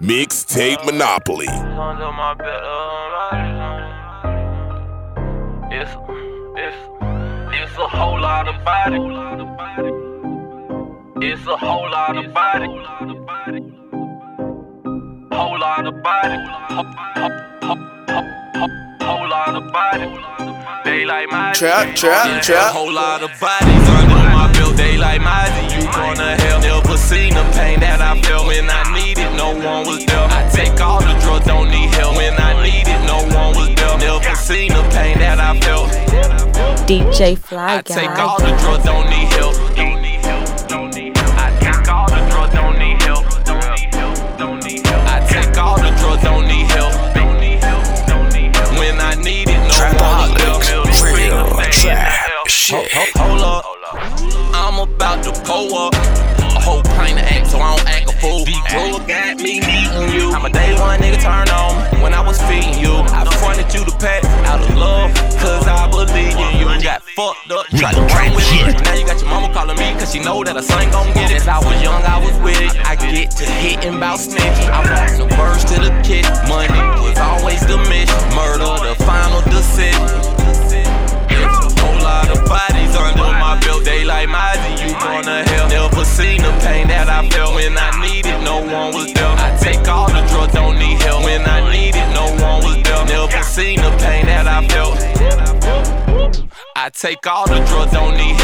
Mixtape Monopoly. Uh, it's, it's, it's a whole lot of body. It's a whole lot of body. Whole lot of body. Whole, lot of body. They like my Trap, trap, trap. A whole lot of bodies under my belt. They like my You gonna hell. Never seen the pain that I felt when I DJ Fly I take all Guy. the drugs, don't need help. Don't need help. Don't need help. I take all the drugs, don't need help. Don't need help. Don't need help. I take all the drugs, don't need help. Don't need help. Don't need help. When I need it, no one was there. Middle finger, stay in the air. Ho- ho- Hold up. I'm about to pull up. A whole pint of act, so I don't act a fool. These drugs got me needing you. I'm a day one nigga turn on me when I was feeding you. I fronted she know that a son gon' get it. Since I was young, I was with it. I get to hitting bout snitching. I want the birds to the kid. Money was always the mission. Murder, the final decision. Whole lot of bodies under my belt, they like Mozzie, you gonna hell. Never seen the pain that I felt when I needed, no one was there. I take all the drugs, don't need help. When I needed, no one was there. Never seen the pain that I felt. I take all the drugs, don't need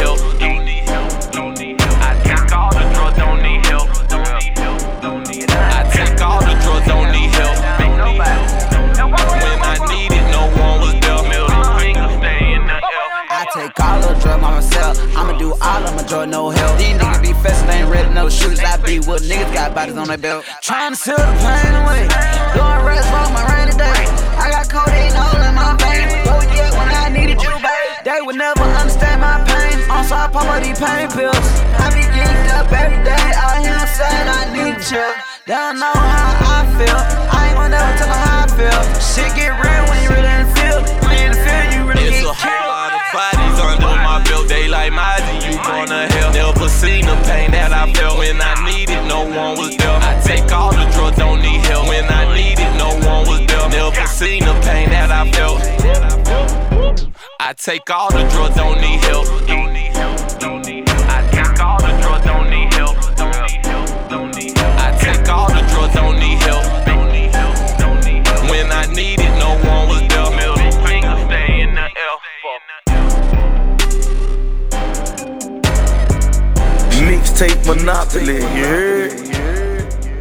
myself. I'ma do all of my drug, no help. These niggas be festin', ain't ready, no shooters. I be with niggas got bodies on their belt. Trying to seal the pain away. Doing rest for my rainy day. I got codeine all in my veins. Where oh, we at when I needed you, babe? They would never understand my pain. I'm so I pop all these pain pills. I be getting up every day. Out here saying I need you. They don't know how I feel. I ain't gonna never tell them how I feel. Shit get real Never seen the pain that I felt when I needed. No one was there. I take all the drugs, don't need help. When I needed, no one was there. Never seen the pain that I felt. I take all the drugs, don't need help. Don't need help. Mixtape Monopoly, heard?